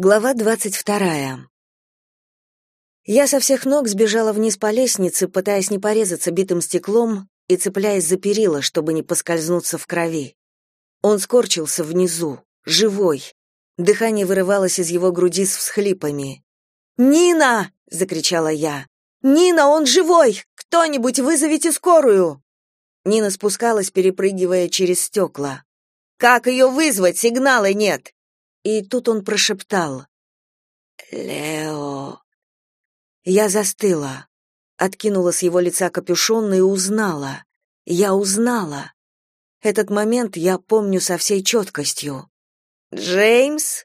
Глава двадцать вторая. Я со всех ног сбежала вниз по лестнице, пытаясь не порезаться битым стеклом и цепляясь за перила, чтобы не поскользнуться в крови. Он скорчился внизу, живой. Дыхание вырывалось из его груди с всхлипами. «Нина!» — закричала я. «Нина, он живой! Кто-нибудь вызовите скорую!» Нина спускалась, перепрыгивая через стекла. «Как ее вызвать? Сигнала нет!» И тут он прошептал. «Лео». Я застыла, откинула с его лица капюшон и узнала. Я узнала. Этот момент я помню со всей четкостью. «Джеймс?»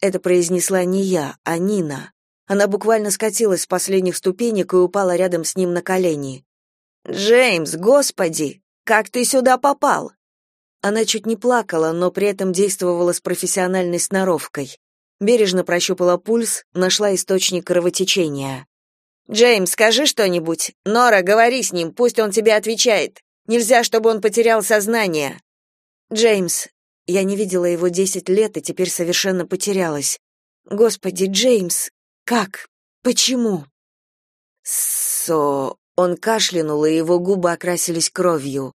Это произнесла не я, а Нина. Она буквально скатилась с последних ступенек и упала рядом с ним на колени. «Джеймс, господи! Как ты сюда попал?» Она чуть не плакала, но при этом действовала с профессиональной сноровкой. Бережно прощупала пульс, нашла источник кровотечения. «Джеймс, скажи что-нибудь. Нора, говори с ним, пусть он тебе отвечает. Нельзя, чтобы он потерял сознание». «Джеймс». Я не видела его десять лет и теперь совершенно потерялась. «Господи, Джеймс, как? Почему?» «Со...» Он кашлянул, и его губы окрасились кровью.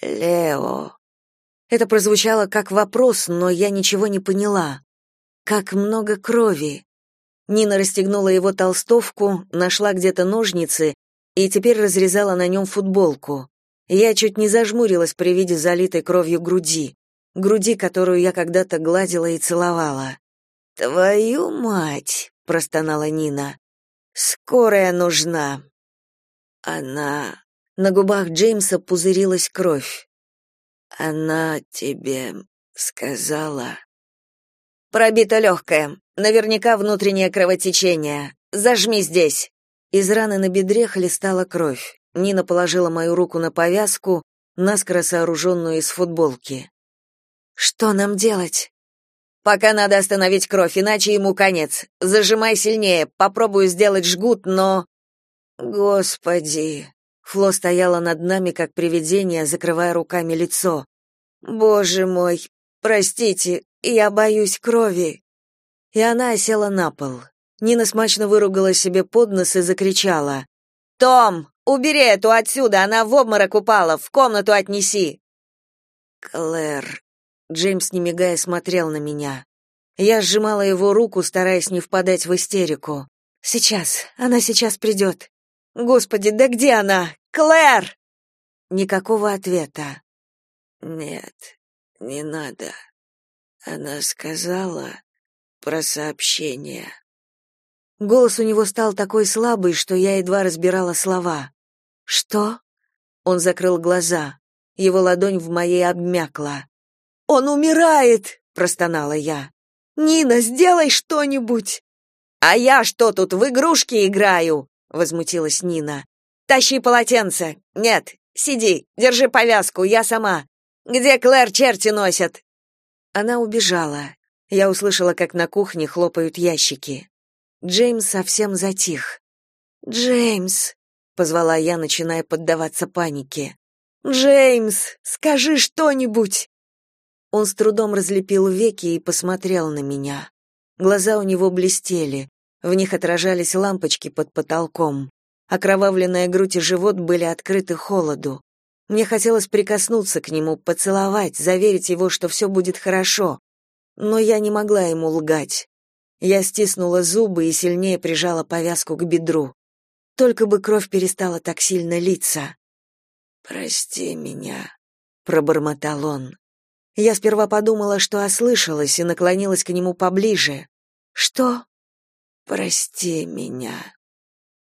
«Лео...» Это прозвучало как вопрос, но я ничего не поняла. Как много крови. Нина расстегнула его толстовку, нашла где-то ножницы и теперь разрезала на нем футболку. Я чуть не зажмурилась при виде залитой кровью груди, груди, которую я когда-то гладила и целовала. «Твою мать!» — простонала Нина. «Скорая нужна!» Она... На губах Джеймса пузырилась кровь. Она тебе сказала? Пробито легкое. Наверняка внутреннее кровотечение. Зажми здесь. Из раны на бедре хлестала кровь. Нина положила мою руку на повязку, наскоро сооруженную из футболки. Что нам делать? Пока надо остановить кровь, иначе ему конец. Зажимай сильнее. Попробую сделать жгут, но Господи, Фло стояла над нами как привидение, закрывая руками лицо. Боже мой, простите, я боюсь крови. И она села на пол. Нина смачно выругала себе под нос и закричала: "Том, убери эту отсюда, она в обморок упала, в комнату отнеси". Клэр. Джеймс не мигая смотрел на меня. Я сжимала его руку, стараясь не впадать в истерику. Сейчас, она сейчас придет. Господи, да где она? Клэр! Никакого ответа. Нет, не надо. Она сказала про сообщение. Голос у него стал такой слабый, что я едва разбирала слова. Что? Он закрыл глаза. Его ладонь в моей обмякла. Он умирает, простонала я. Нина, сделай что-нибудь. А я что тут в игрушки играю? возмутилась Нина. Тащи полотенце. Нет, сиди, держи повязку, я сама. Где Клэр черти носят? Она убежала. Я услышала, как на кухне хлопают ящики. Джеймс совсем затих. Джеймс, позвала я, начиная поддаваться панике. Джеймс, скажи что-нибудь. Он с трудом разлепил веки и посмотрел на меня. Глаза у него блестели. В них отражались лампочки под потолком. Окровавленная грудь и живот были открыты холоду. Мне хотелось прикоснуться к нему, поцеловать, заверить его, что все будет хорошо. Но я не могла ему лгать. Я стиснула зубы и сильнее прижала повязку к бедру. Только бы кровь перестала так сильно литься. «Прости меня», — пробормотал он. Я сперва подумала, что ослышалась, и наклонилась к нему поближе. «Что?» Прости меня.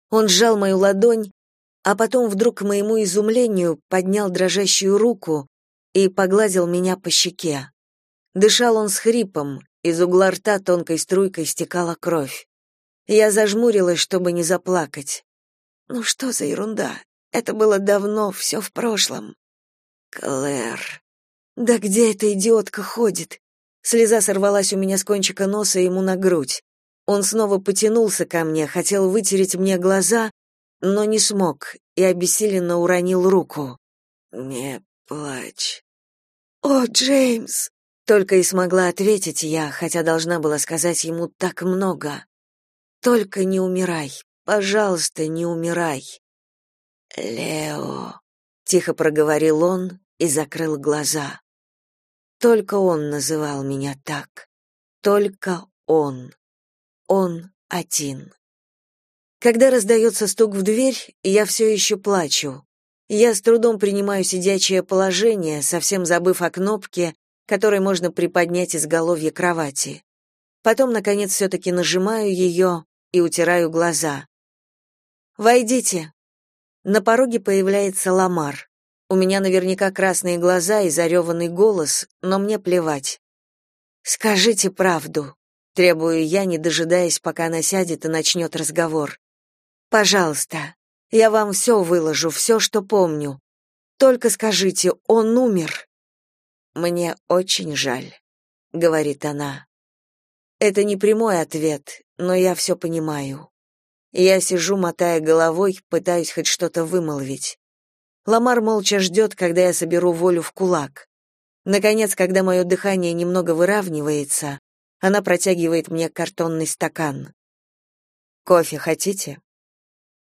Он сжал мою ладонь, а потом вдруг к моему изумлению поднял дрожащую руку и погладил меня по щеке. Дышал он с хрипом, из угла рта тонкой струйкой стекала кровь. Я зажмурилась, чтобы не заплакать. Ну что за ерунда? Это было давно, все в прошлом. Клэр. Да где эта идиотка ходит? Слеза сорвалась у меня с кончика носа ему на грудь. Он снова потянулся ко мне, хотел вытереть мне глаза, но не смог и обессиленно уронил руку. «Не плачь». «О, Джеймс!» — Только и смогла ответить я, хотя должна была сказать ему так много. Только не умирай, пожалуйста, не умирай. Лео, тихо проговорил он и закрыл глаза. Только он называл меня так. Только он. Он один. Когда раздается стук в дверь, я все еще плачу. Я с трудом принимаю сидячее положение, совсем забыв о кнопке, которой можно приподнять изголовье кровати. Потом, наконец, все-таки нажимаю ее и утираю глаза. «Войдите». На пороге появляется Ламар. У меня наверняка красные глаза и зареванный голос, но мне плевать. «Скажите правду», — требую я, не дожидаясь, пока она сядет и начнет разговор. «Пожалуйста, я вам все выложу, все, что помню. Только скажите, он умер?» «Мне очень жаль», — говорит она. Это не прямой ответ, но я все понимаю. Я сижу, мотая головой, пытаюсь хоть что-то вымолвить. Ламар молча ждет, когда я соберу волю в кулак. Наконец, когда мое дыхание немного выравнивается, она протягивает мне картонный стакан. «Кофе хотите?»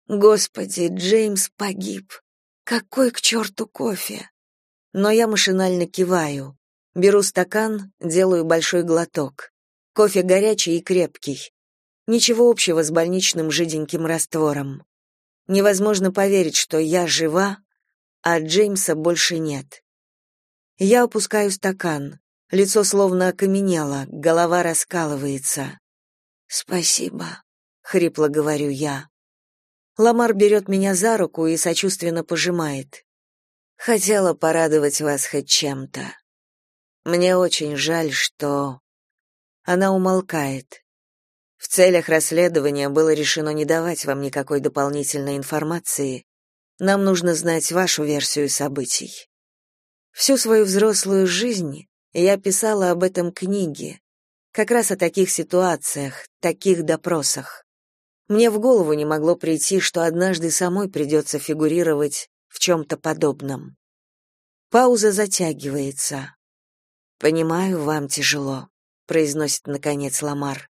Господи, Джеймс погиб. Какой к черту кофе? Но я машинально киваю. Беру стакан, делаю большой глоток. Кофе горячий и крепкий. Ничего общего с больничным жиденьким раствором. Невозможно поверить, что я жива, а Джеймса больше нет. Я опускаю стакан. Лицо словно окаменело, голова раскалывается. «Спасибо», — хрипло говорю я. Ламар берет меня за руку и сочувственно пожимает. Хотела порадовать вас хоть чем-то. Мне очень жаль, что она умолкает. В целях расследования было решено не давать вам никакой дополнительной информации. Нам нужно знать вашу версию событий. Всю свою взрослую жизнь я писала об этом книге, как раз о таких ситуациях, таких допросах. Мне в голову не могло прийти, что однажды самой придется фигурировать в чем-то подобном. Пауза затягивается. «Понимаю, вам тяжело», — произносит наконец Ламар.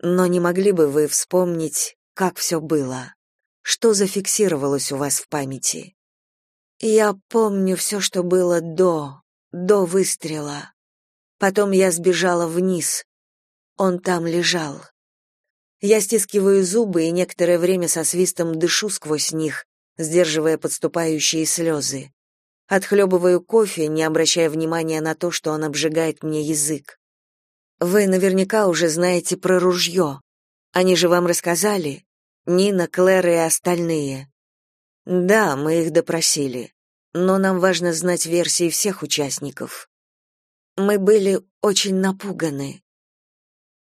«Но не могли бы вы вспомнить, как все было? Что зафиксировалось у вас в памяти?» «Я помню все, что было до, до выстрела. Потом я сбежала вниз. Он там лежал. Я стискиваю зубы и некоторое время со свистом дышу сквозь них, сдерживая подступающие слезы. Отхлебываю кофе, не обращая внимания на то, что он обжигает мне язык. Вы наверняка уже знаете про ружье. Они же вам рассказали? Нина, Клэр и остальные. Да, мы их допросили. Но нам важно знать версии всех участников. Мы были очень напуганы.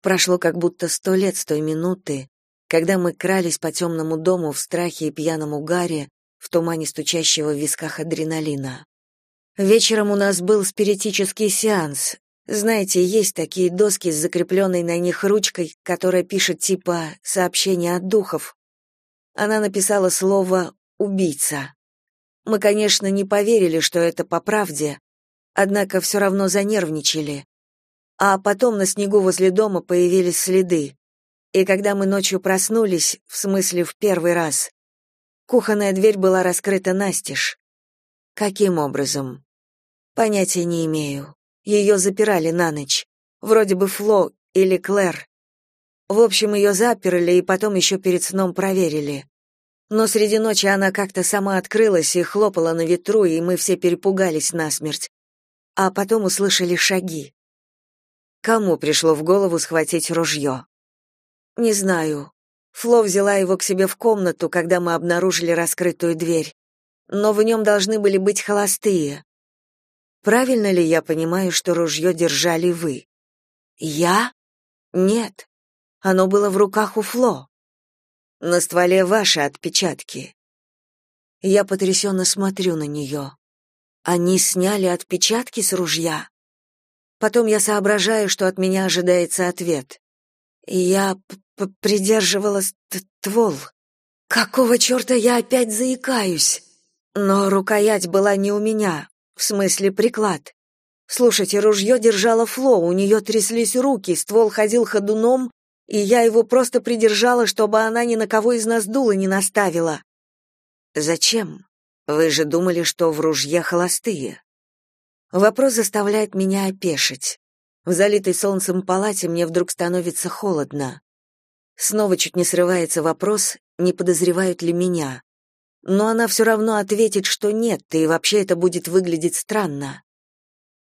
Прошло как будто сто лет с той минуты, когда мы крались по темному дому в страхе и пьяном угаре, в тумане стучащего в висках адреналина. Вечером у нас был спиритический сеанс. Знаете, есть такие доски с закрепленной на них ручкой, которая пишет типа «сообщение от духов». Она написала слово «убийца». Мы, конечно, не поверили, что это по правде, однако все равно занервничали а потом на снегу возле дома появились следы. И когда мы ночью проснулись, в смысле в первый раз, кухонная дверь была раскрыта настежь. Каким образом? Понятия не имею. Ее запирали на ночь. Вроде бы Фло или Клэр. В общем, ее заперли и потом еще перед сном проверили. Но среди ночи она как-то сама открылась и хлопала на ветру, и мы все перепугались насмерть. А потом услышали шаги. Кому пришло в голову схватить ружье? Не знаю. Фло взяла его к себе в комнату, когда мы обнаружили раскрытую дверь. Но в нем должны были быть холостые. Правильно ли я понимаю, что ружье держали вы? Я? Нет. Оно было в руках у Фло. На стволе ваши отпечатки. Я потрясенно смотрю на нее. Они сняли отпечатки с ружья. Потом я соображаю, что от меня ожидается ответ. Я придерживала ствол. Какого черта я опять заикаюсь? Но рукоять была не у меня, в смысле приклад. Слушайте, ружье держало Фло, у нее тряслись руки, ствол ходил ходуном, и я его просто придержала, чтобы она ни на кого из нас дула не наставила. Зачем? Вы же думали, что в ружье холостые. Вопрос заставляет меня опешить. В залитой солнцем палате мне вдруг становится холодно. Снова чуть не срывается вопрос, не подозревают ли меня. Но она все равно ответит, что нет, и вообще это будет выглядеть странно.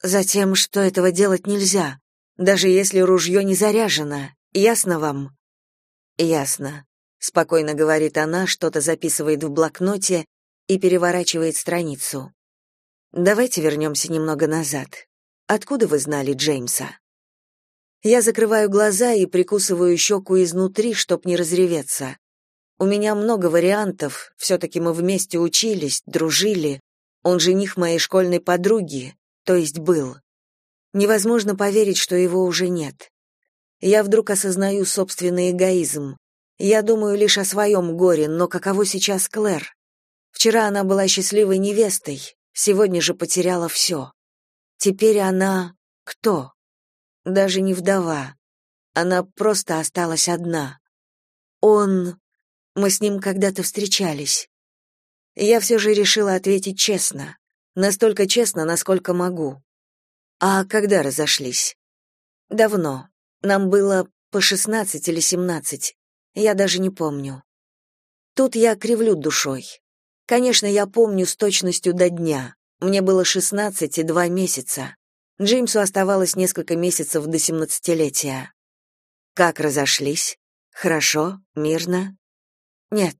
Затем, что этого делать нельзя, даже если ружье не заряжено. Ясно вам? Ясно, спокойно говорит она, что-то записывает в блокноте и переворачивает страницу. Давайте вернемся немного назад. Откуда вы знали Джеймса? Я закрываю глаза и прикусываю щеку изнутри, чтоб не разреветься. У меня много вариантов, все таки мы вместе учились, дружили. Он жених моей школьной подруги, то есть был. Невозможно поверить, что его уже нет. Я вдруг осознаю собственный эгоизм. Я думаю лишь о своем горе, но каково сейчас Клэр? Вчера она была счастливой невестой, сегодня же потеряла все. Теперь она кто? Даже не вдова. Она просто осталась одна. Он... Мы с ним когда-то встречались. Я все же решила ответить честно. Настолько честно, насколько могу. А когда разошлись? Давно. Нам было по шестнадцать или семнадцать. Я даже не помню. Тут я кривлю душой. Конечно, я помню с точностью до дня. Мне было шестнадцать и два месяца. Джеймсу оставалось несколько месяцев до семнадцатилетия. Как разошлись? Хорошо? Мирно? Нет.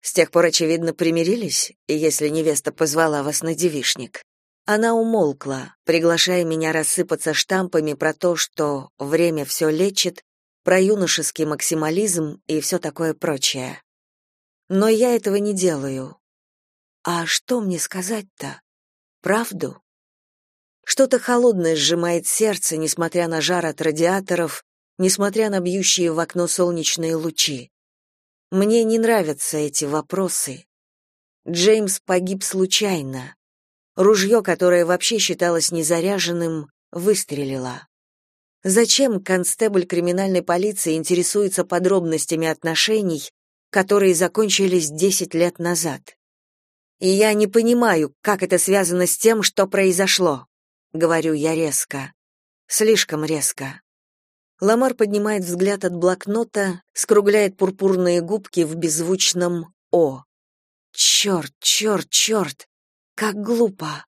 С тех пор, очевидно, примирились, если невеста позвала вас на девишник. Она умолкла, приглашая меня рассыпаться штампами про то, что время все лечит, про юношеский максимализм и все такое прочее. Но я этого не делаю. А что мне сказать-то? Правду? Что-то холодное сжимает сердце, несмотря на жар от радиаторов, несмотря на бьющие в окно солнечные лучи. Мне не нравятся эти вопросы. Джеймс погиб случайно. Ружье, которое вообще считалось незаряженным, выстрелило. Зачем констебль криминальной полиции интересуется подробностями отношений, которые закончились десять лет назад? И я не понимаю, как это связано с тем, что произошло, говорю я резко. Слишком резко. Ламар поднимает взгляд от блокнота, скругляет пурпурные губки в беззвучном «О». «Черт, черт, черт! Как глупо!»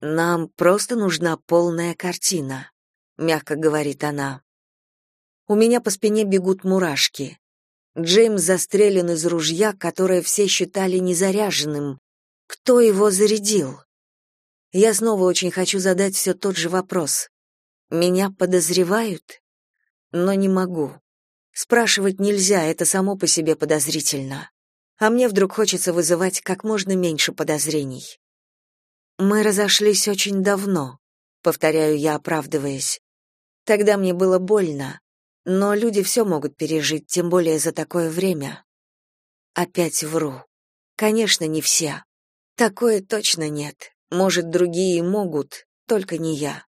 «Нам просто нужна полная картина», — мягко говорит она. У меня по спине бегут мурашки. Джеймс застрелен из ружья, которое все считали незаряженным. Кто его зарядил? Я снова очень хочу задать все тот же вопрос. Меня подозревают? но не могу. Спрашивать нельзя, это само по себе подозрительно. А мне вдруг хочется вызывать как можно меньше подозрений. Мы разошлись очень давно, повторяю я, оправдываясь. Тогда мне было больно, но люди все могут пережить, тем более за такое время. Опять вру. Конечно, не все. Такое точно нет. Может, другие могут, только не я.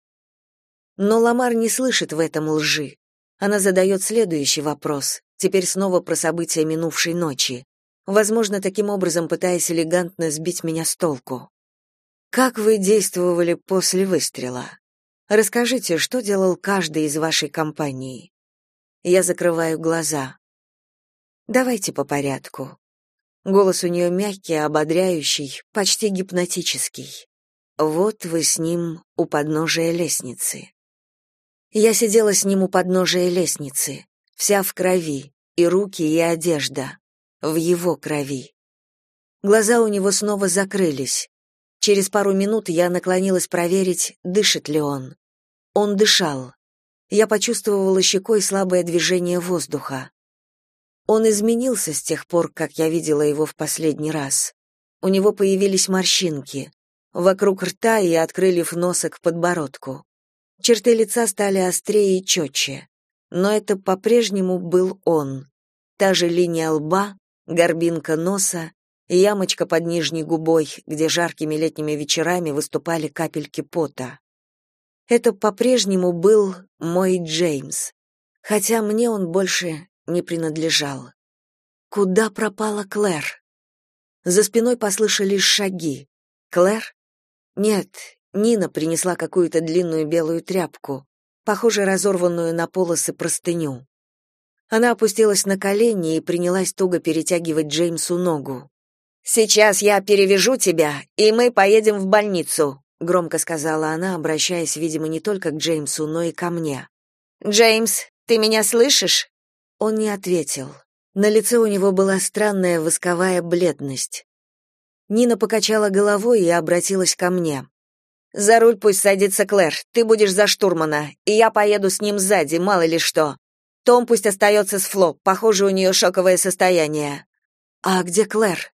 Но Ламар не слышит в этом лжи. Она задает следующий вопрос, теперь снова про события минувшей ночи, возможно, таким образом пытаясь элегантно сбить меня с толку. Как вы действовали после выстрела? Расскажите, что делал каждый из вашей компании. Я закрываю глаза. Давайте по порядку. Голос у нее мягкий, ободряющий, почти гипнотический. Вот вы с ним у подножия лестницы. Я сидела с ним у подножия лестницы, вся в крови, и руки, и одежда, в его крови. Глаза у него снова закрылись. Через пару минут я наклонилась проверить, дышит ли он. Он дышал. Я почувствовала щекой слабое движение воздуха. Он изменился с тех пор, как я видела его в последний раз. У него появились морщинки вокруг рта и от крыльев носа к подбородку. Черты лица стали острее и четче. Но это по-прежнему был он. Та же линия лба, горбинка носа, ямочка под нижней губой, где жаркими летними вечерами выступали капельки пота. Это по-прежнему был мой Джеймс, хотя мне он больше не принадлежал. Куда пропала Клэр? За спиной послышались шаги. Клэр? Нет, Нина принесла какую-то длинную белую тряпку, похоже, разорванную на полосы простыню. Она опустилась на колени и принялась туго перетягивать Джеймсу ногу. «Сейчас я перевяжу тебя, и мы поедем в больницу», громко сказала она, обращаясь, видимо, не только к Джеймсу, но и ко мне. «Джеймс, ты меня слышишь?» Он не ответил. На лице у него была странная восковая бледность. Нина покачала головой и обратилась ко мне. «За руль пусть садится Клэр, ты будешь за штурмана, и я поеду с ним сзади, мало ли что. Том пусть остается с Фло, похоже, у нее шоковое состояние». «А где Клэр?»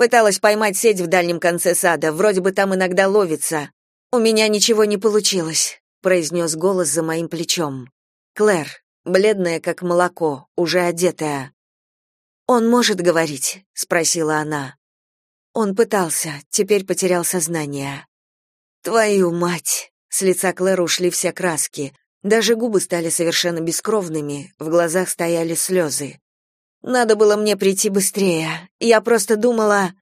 Пыталась поймать сеть в дальнем конце сада, вроде бы там иногда ловится. У меня ничего не получилось, произнес голос за моим плечом. Клэр, бледная как молоко, уже одетая. Он может говорить, спросила она. Он пытался, теперь потерял сознание. Твою мать! С лица Клэр ушли все краски. Даже губы стали совершенно бескровными, в глазах стояли слезы. Надо было мне прийти быстрее. Я просто думала...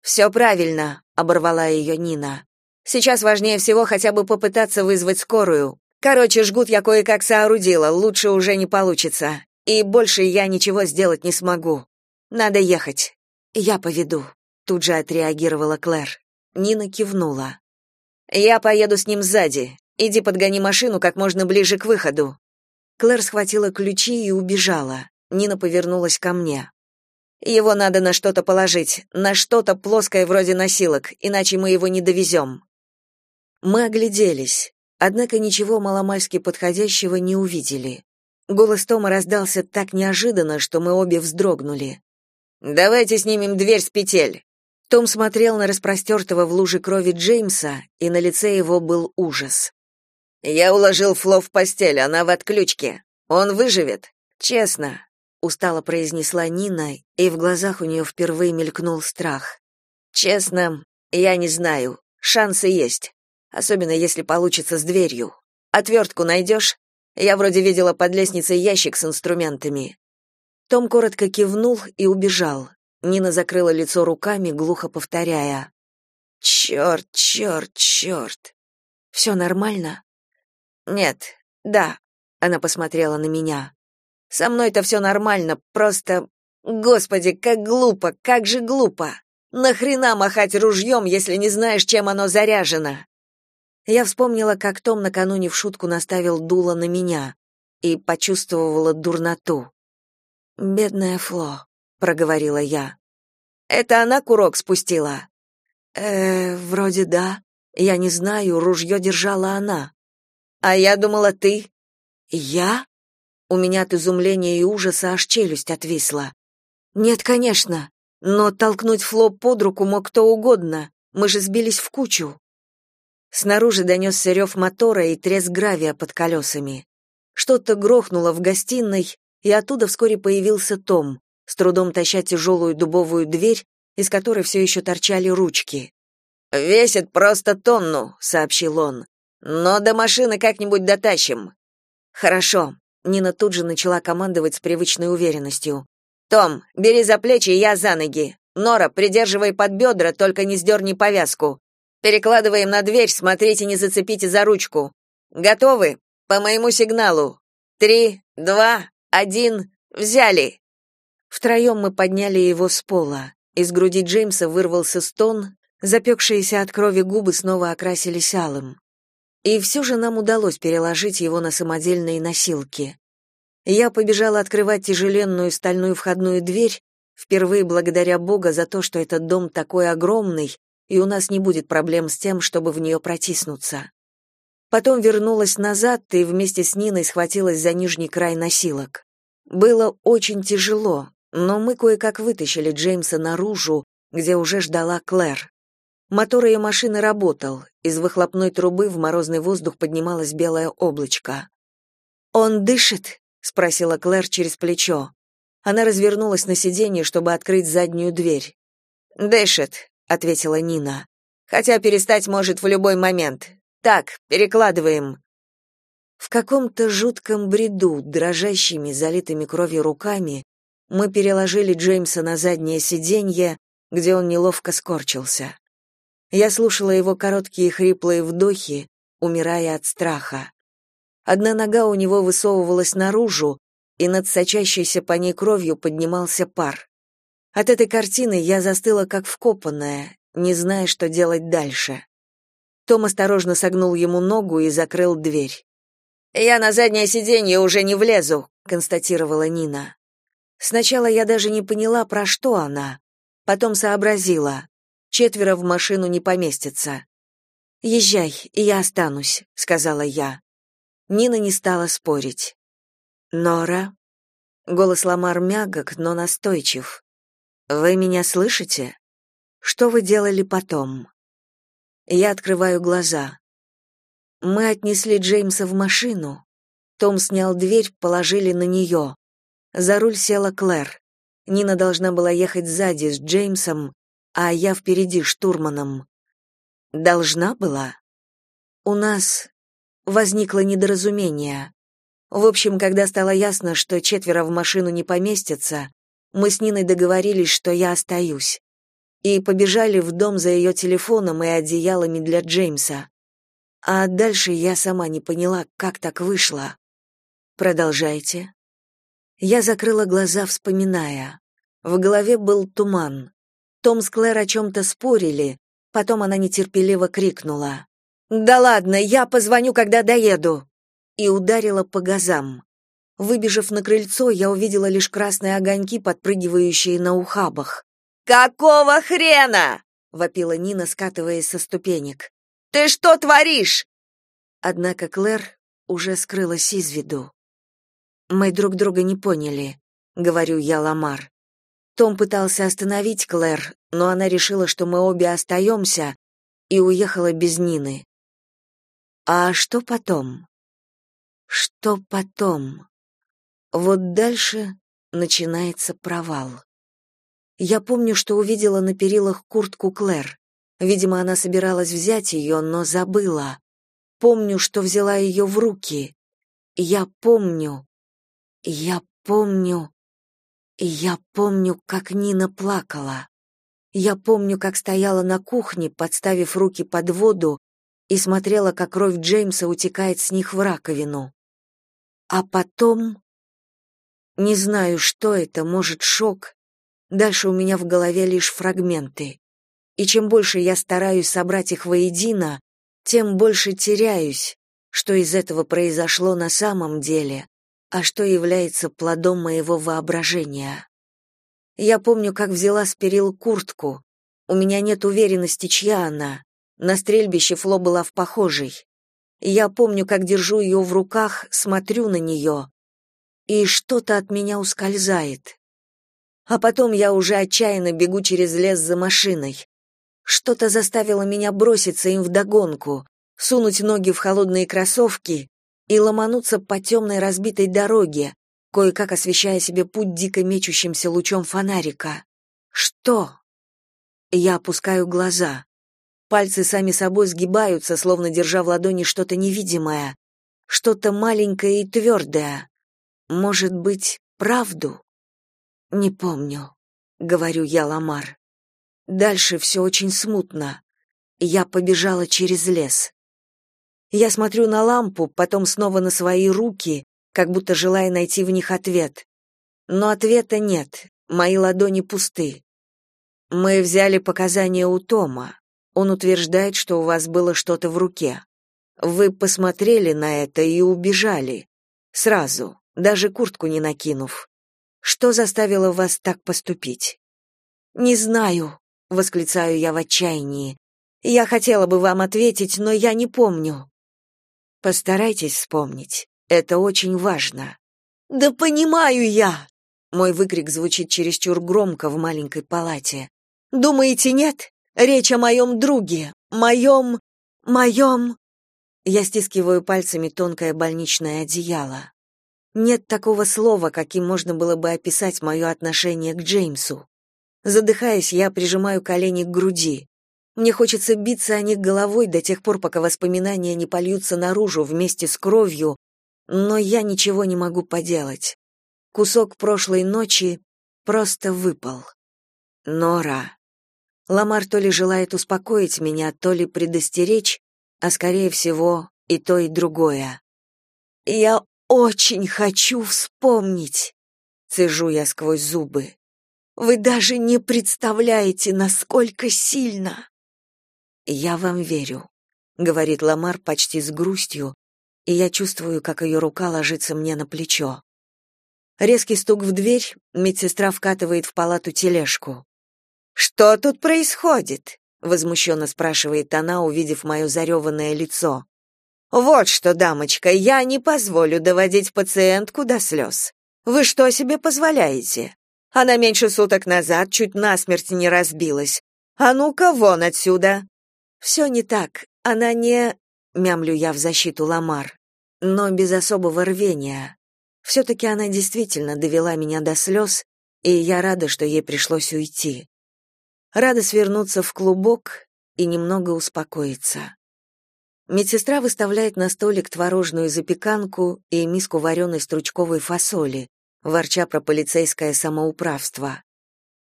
«Все правильно», — оборвала ее Нина. «Сейчас важнее всего хотя бы попытаться вызвать скорую. Короче, жгут я кое-как соорудила, лучше уже не получится. И больше я ничего сделать не смогу. Надо ехать. Я поведу. Тут же отреагировала Клэр. Нина кивнула. Я поеду с ним сзади. Иди подгони машину как можно ближе к выходу. Клэр схватила ключи и убежала. Нина повернулась ко мне. Его надо на что-то положить, на что-то плоское вроде носилок, иначе мы его не довезем». Мы огляделись. Однако ничего маломальски подходящего не увидели. Голос Тома раздался так неожиданно, что мы обе вздрогнули. «Давайте снимем дверь с петель». Том смотрел на распростертого в луже крови Джеймса, и на лице его был ужас. «Я уложил Фло в постель, она в отключке. Он выживет. Честно», — устало произнесла Нина, и в глазах у нее впервые мелькнул страх. «Честно, я не знаю. Шансы есть особенно если получится с дверью. Отвертку найдешь? Я вроде видела под лестницей ящик с инструментами. Том коротко кивнул и убежал. Нина закрыла лицо руками, глухо повторяя: «Черт, черт, черт!» «Все нормально?» «Нет, да», — она посмотрела на меня. «Со мной-то все нормально, просто... Господи, как глупо, как же глупо! Нахрена махать ружьем, если не знаешь, чем оно заряжено?» Я вспомнила, как Том накануне в шутку наставил дуло на меня и почувствовала дурноту. «Бедная Фло», — проговорила я. «Это она курок спустила?» «Э, вроде да. Я не знаю, ружье держала она». «А я думала, ты». «Я?» У меня от изумления и ужаса аж челюсть отвисла. «Нет, конечно. Но толкнуть Фло под руку мог кто угодно. Мы же сбились в кучу». Снаружи донесся рев мотора и треск гравия под колесами. Что-то грохнуло в гостиной, и оттуда вскоре появился Том, с трудом таща тяжелую дубовую дверь, из которой все еще торчали ручки. «Весит просто тонну», — сообщил он. «Но до машины как-нибудь дотащим». «Хорошо», — Нина тут же начала командовать с привычной уверенностью. «Том, бери за плечи, я за ноги. Нора, придерживай под бедра, только не сдерни повязку. Перекладываем на дверь, смотрите, не зацепите за ручку. Готовы? По моему сигналу. Три, два, один, взяли. Втроем мы подняли его с пола. Из груди Джеймса вырвался стон, запекшиеся от крови губы снова окрасились алым. И все же нам удалось переложить его на самодельные носилки. Я побежала открывать тяжеленную стальную входную дверь, впервые благодаря Бога за то, что этот дом такой огромный, и у нас не будет проблем с тем, чтобы в нее протиснуться. Потом вернулась назад и вместе с Ниной схватилась за нижний край носилок. Было очень тяжело, но мы кое-как вытащили Джеймса наружу, где уже ждала Клэр. Мотор ее машины работал, из выхлопной трубы в морозный воздух поднималось белое облачко. «Он дышит?» — спросила Клэр через плечо. Она развернулась на сиденье, чтобы открыть заднюю дверь. «Дышит», ответила Нина. Хотя перестать может в любой момент. Так, перекладываем. В каком-то жутком бреду, дрожащими, залитыми кровью руками, мы переложили Джеймса на заднее сиденье, где он неловко скорчился. Я слушала его короткие хриплые вдохи, умирая от страха. Одна нога у него высовывалась наружу, и над сочащейся по ней кровью поднимался пар. От этой картины я застыла как вкопанная, не зная, что делать дальше. Том осторожно согнул ему ногу и закрыл дверь. «Я на заднее сиденье уже не влезу», — констатировала Нина. Сначала я даже не поняла, про что она. Потом сообразила. Четверо в машину не поместится. «Езжай, и я останусь», — сказала я. Нина не стала спорить. «Нора?» Голос Ламар мягок, но настойчив. «Вы меня слышите? Что вы делали потом?» Я открываю глаза. Мы отнесли Джеймса в машину. Том снял дверь, положили на нее. За руль села Клэр. Нина должна была ехать сзади с Джеймсом, а я впереди штурманом. Должна была? У нас возникло недоразумение. В общем, когда стало ясно, что четверо в машину не поместятся, мы с Ниной договорились, что я остаюсь. И побежали в дом за ее телефоном и одеялами для Джеймса. А дальше я сама не поняла, как так вышло. Продолжайте. Я закрыла глаза, вспоминая. В голове был туман. Том с Клэр о чем-то спорили, потом она нетерпеливо крикнула. «Да ладно, я позвоню, когда доеду!» И ударила по газам. Выбежав на крыльцо, я увидела лишь красные огоньки, подпрыгивающие на ухабах. «Какого хрена?» — вопила Нина, скатываясь со ступенек. Ты что творишь? Однако Клэр уже скрылась из виду. Мы друг друга не поняли, говорю я Ламар. Том пытался остановить Клэр, но она решила, что мы обе остаемся, и уехала без Нины. А что потом? Что потом? Вот дальше начинается провал. Я помню, что увидела на перилах куртку Клэр. Видимо, она собиралась взять ее, но забыла. Помню, что взяла ее в руки. Я помню. Я помню. Я помню, как Нина плакала. Я помню, как стояла на кухне, подставив руки под воду, и смотрела, как кровь Джеймса утекает с них в раковину. А потом... Не знаю, что это, может, шок. Дальше у меня в голове лишь фрагменты и чем больше я стараюсь собрать их воедино, тем больше теряюсь, что из этого произошло на самом деле, а что является плодом моего воображения. Я помню, как взяла с перил куртку. У меня нет уверенности, чья она. На стрельбище Фло была в похожей. Я помню, как держу ее в руках, смотрю на нее, и что-то от меня ускользает. А потом я уже отчаянно бегу через лес за машиной. Что-то заставило меня броситься им вдогонку, сунуть ноги в холодные кроссовки и ломануться по темной разбитой дороге, кое-как освещая себе путь дико мечущимся лучом фонарика. Что? Я опускаю глаза. Пальцы сами собой сгибаются, словно держа в ладони что-то невидимое, что-то маленькое и твердое. Может быть, правду? Не помню, говорю я Ламар. Дальше все очень смутно. Я побежала через лес. Я смотрю на лампу, потом снова на свои руки, как будто желая найти в них ответ. Но ответа нет, мои ладони пусты. Мы взяли показания у Тома. Он утверждает, что у вас было что-то в руке. Вы посмотрели на это и убежали. Сразу, даже куртку не накинув. Что заставило вас так поступить? Не знаю, восклицаю я в отчаянии. Я хотела бы вам ответить, но я не помню. Постарайтесь вспомнить. Это очень важно. Да понимаю я. Мой выкрик звучит чересчур громко в маленькой палате. Думаете, нет? Речь о моем друге, моем... моем...» Я стискиваю пальцами тонкое больничное одеяло. Нет такого слова, каким можно было бы описать мое отношение к Джеймсу. Задыхаясь, я прижимаю колени к груди. Мне хочется биться о них головой до тех пор, пока воспоминания не польются наружу вместе с кровью, но я ничего не могу поделать. Кусок прошлой ночи просто выпал. Нора. Ламар то ли желает успокоить меня, то ли предостеречь, а скорее всего и то, и другое. Я очень хочу вспомнить, цежу я сквозь зубы. Вы даже не представляете, насколько сильно. Я вам верю, говорит Ламар почти с грустью, и я чувствую, как ее рука ложится мне на плечо. Резкий стук в дверь, медсестра вкатывает в палату тележку. Что тут происходит? возмущенно спрашивает она, увидев мое зареванное лицо. Вот что, дамочка, я не позволю доводить пациентку до слез. Вы что себе позволяете? Она меньше суток назад чуть насмерть не разбилась. А ну-ка вон отсюда. «Все не так. Она не мямлю я в защиту Ламар, но без особого рвения. все таки она действительно довела меня до слез, и я рада, что ей пришлось уйти. Рада свернуться в клубок и немного успокоиться. Медсестра выставляет на столик творожную запеканку и миску вареной стручковой фасоли, ворча про полицейское самоуправство.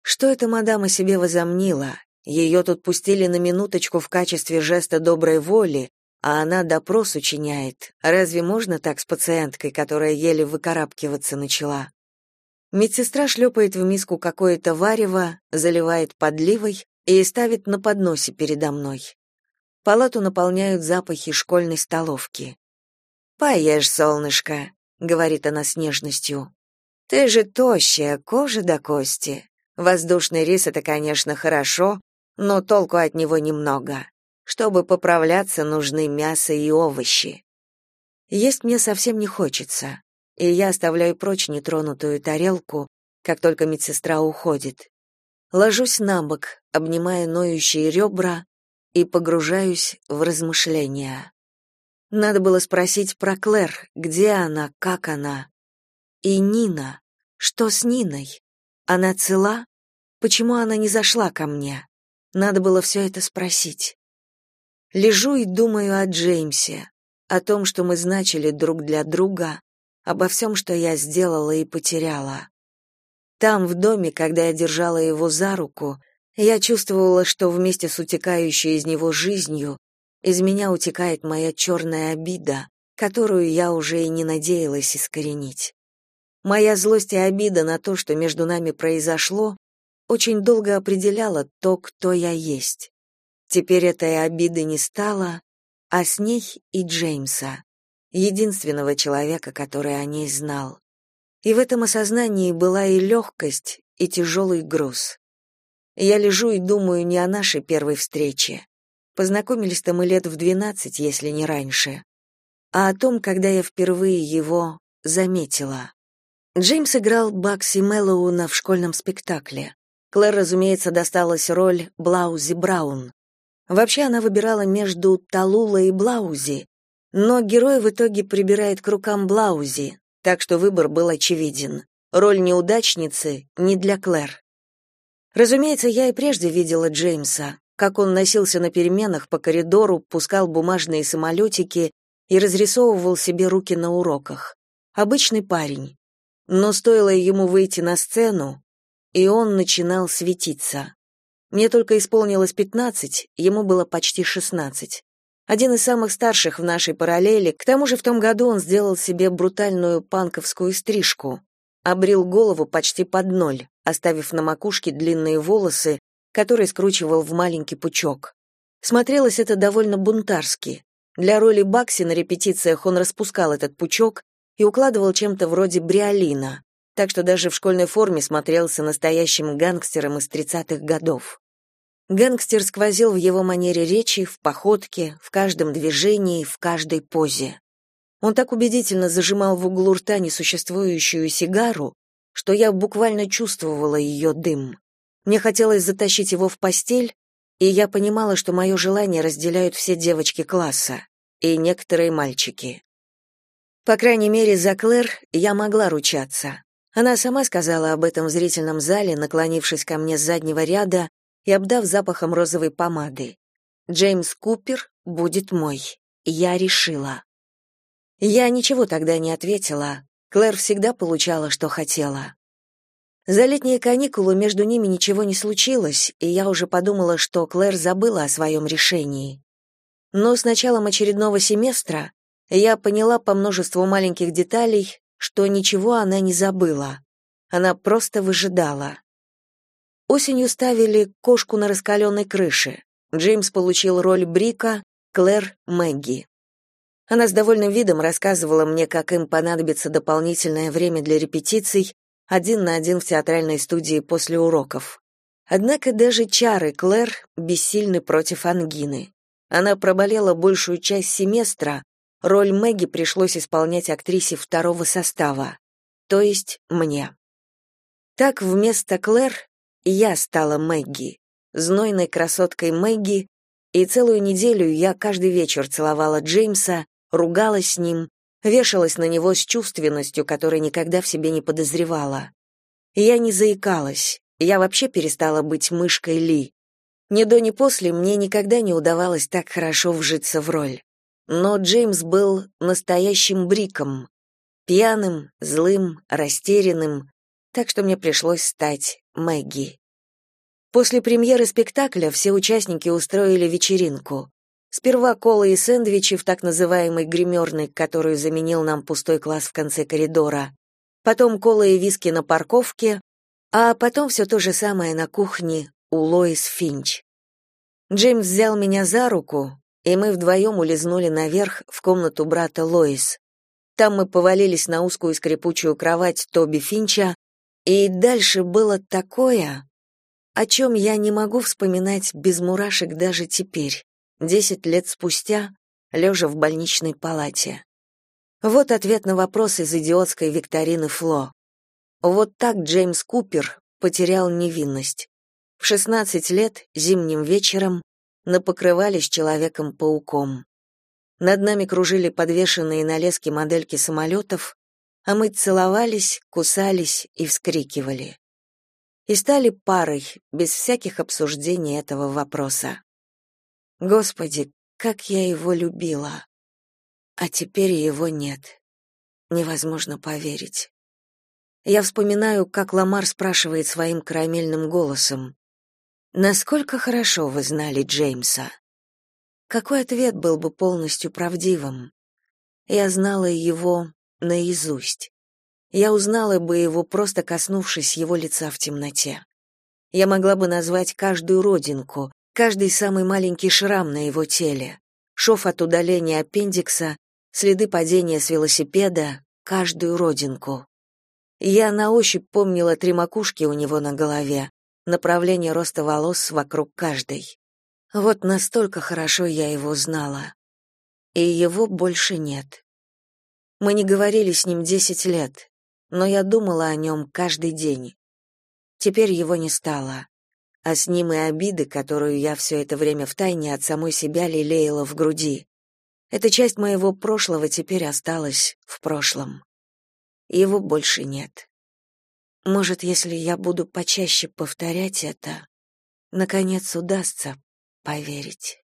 Что эта мадама себе возомнила? Ее тут пустили на минуточку в качестве жеста доброй воли, а она допрос учиняет. Разве можно так с пациенткой, которая еле выкарабкиваться начала? Медсестра шлепает в миску какое-то варево, заливает подливой и ставит на подносе передо мной. Палату наполняют запахи школьной столовки. «Поешь, солнышко», — говорит она с нежностью. «Ты же тощая, кожа до кости. Воздушный рис — это, конечно, хорошо, но толку от него немного. Чтобы поправляться, нужны мясо и овощи. Есть мне совсем не хочется, и я оставляю прочь нетронутую тарелку, как только медсестра уходит. Ложусь на бок, обнимая ноющие ребра, и погружаюсь в размышления. Надо было спросить про Клэр, где она, как она. И Нина. Что с Ниной? Она цела? Почему она не зашла ко мне? Надо было все это спросить. Лежу и думаю о Джеймсе, о том, что мы значили друг для друга, обо всем, что я сделала и потеряла. Там, в доме, когда я держала его за руку, я чувствовала, что вместе с утекающей из него жизнью из меня утекает моя черная обида, которую я уже и не надеялась искоренить. Моя злость и обида на то, что между нами произошло, очень долго определяла то, кто я есть. Теперь этой обиды не стало, а с ней и Джеймса, единственного человека, который о ней знал. И в этом осознании была и легкость, и тяжелый груз. Я лежу и думаю не о нашей первой встрече. Познакомились-то мы лет в двенадцать, если не раньше. А о том, когда я впервые его заметила. Джеймс играл Бакси Мэллоуна в школьном спектакле. Клэр, разумеется, досталась роль Блаузи Браун. Вообще она выбирала между Талула и Блаузи, но герой в итоге прибирает к рукам Блаузи, так что выбор был очевиден. Роль неудачницы не для Клэр. Разумеется, я и прежде видела Джеймса, как он носился на переменах по коридору, пускал бумажные самолетики и разрисовывал себе руки на уроках. Обычный парень. Но стоило ему выйти на сцену, и он начинал светиться. Мне только исполнилось пятнадцать, ему было почти шестнадцать. Один из самых старших в нашей параллели, к тому же в том году он сделал себе брутальную панковскую стрижку, обрил голову почти под ноль, оставив на макушке длинные волосы, которые скручивал в маленький пучок. Смотрелось это довольно бунтарски. Для роли Бакси на репетициях он распускал этот пучок и укладывал чем-то вроде бриолина, так что даже в школьной форме смотрелся настоящим гангстером из 30-х годов. Гангстер сквозил в его манере речи, в походке, в каждом движении, в каждой позе. Он так убедительно зажимал в углу рта несуществующую сигару, что я буквально чувствовала ее дым. Мне хотелось затащить его в постель, и я понимала, что мое желание разделяют все девочки класса и некоторые мальчики. По крайней мере, за Клэр я могла ручаться. Она сама сказала об этом в зрительном зале, наклонившись ко мне с заднего ряда и обдав запахом розовой помады. Джеймс Купер будет мой. Я решила. Я ничего тогда не ответила. Клэр всегда получала, что хотела. За летние каникулы между ними ничего не случилось, и я уже подумала, что Клэр забыла о своем решении. Но с началом очередного семестра я поняла по множеству маленьких деталей, что ничего она не забыла. Она просто выжидала. Осенью ставили кошку на раскаленной крыше. Джеймс получил роль Брика, Клэр — Мэгги. Она с довольным видом рассказывала мне, как им понадобится дополнительное время для репетиций, один на один в театральной студии после уроков. Однако даже чары Клэр бессильны против ангины. Она проболела большую часть семестра, роль Мэгги пришлось исполнять актрисе второго состава, то есть мне. Так вместо Клэр я стала Мэгги, знойной красоткой Мэгги, и целую неделю я каждый вечер целовала Джеймса, ругалась с ним, вешалась на него с чувственностью, которой никогда в себе не подозревала. Я не заикалась, я вообще перестала быть мышкой Ли. Ни до, ни после мне никогда не удавалось так хорошо вжиться в роль. Но Джеймс был настоящим бриком, пьяным, злым, растерянным, так что мне пришлось стать Мэгги. После премьеры спектакля все участники устроили вечеринку. Сперва колы и сэндвичи в так называемой гримерной, которую заменил нам пустой класс в конце коридора. Потом колы и виски на парковке, а потом все то же самое на кухне у Лоис Финч. Джеймс взял меня за руку, и мы вдвоем улизнули наверх в комнату брата Лоис. Там мы повалились на узкую скрипучую кровать Тоби Финча, и дальше было такое, о чем я не могу вспоминать без мурашек даже теперь десять лет спустя, лежа в больничной палате. Вот ответ на вопрос из идиотской викторины Фло. Вот так Джеймс Купер потерял невинность. В 16 лет, зимним вечером, на покрывале Человеком-пауком. Над нами кружили подвешенные на леске модельки самолетов, а мы целовались, кусались и вскрикивали. И стали парой, без всяких обсуждений этого вопроса. Господи, как я его любила. А теперь его нет. Невозможно поверить. Я вспоминаю, как Ламар спрашивает своим карамельным голосом: "Насколько хорошо вы знали Джеймса?" Какой ответ был бы полностью правдивым? Я знала его наизусть. Я узнала бы его, просто коснувшись его лица в темноте. Я могла бы назвать каждую родинку, каждый самый маленький шрам на его теле, шов от удаления аппендикса, следы падения с велосипеда, каждую родинку. Я на ощупь помнила три макушки у него на голове, направление роста волос вокруг каждой. Вот настолько хорошо я его знала. И его больше нет. Мы не говорили с ним десять лет, но я думала о нем каждый день. Теперь его не стало а с ним и обиды, которую я все это время втайне от самой себя лелеяла в груди. Эта часть моего прошлого теперь осталась в прошлом. Его больше нет. Может, если я буду почаще повторять это, наконец удастся поверить.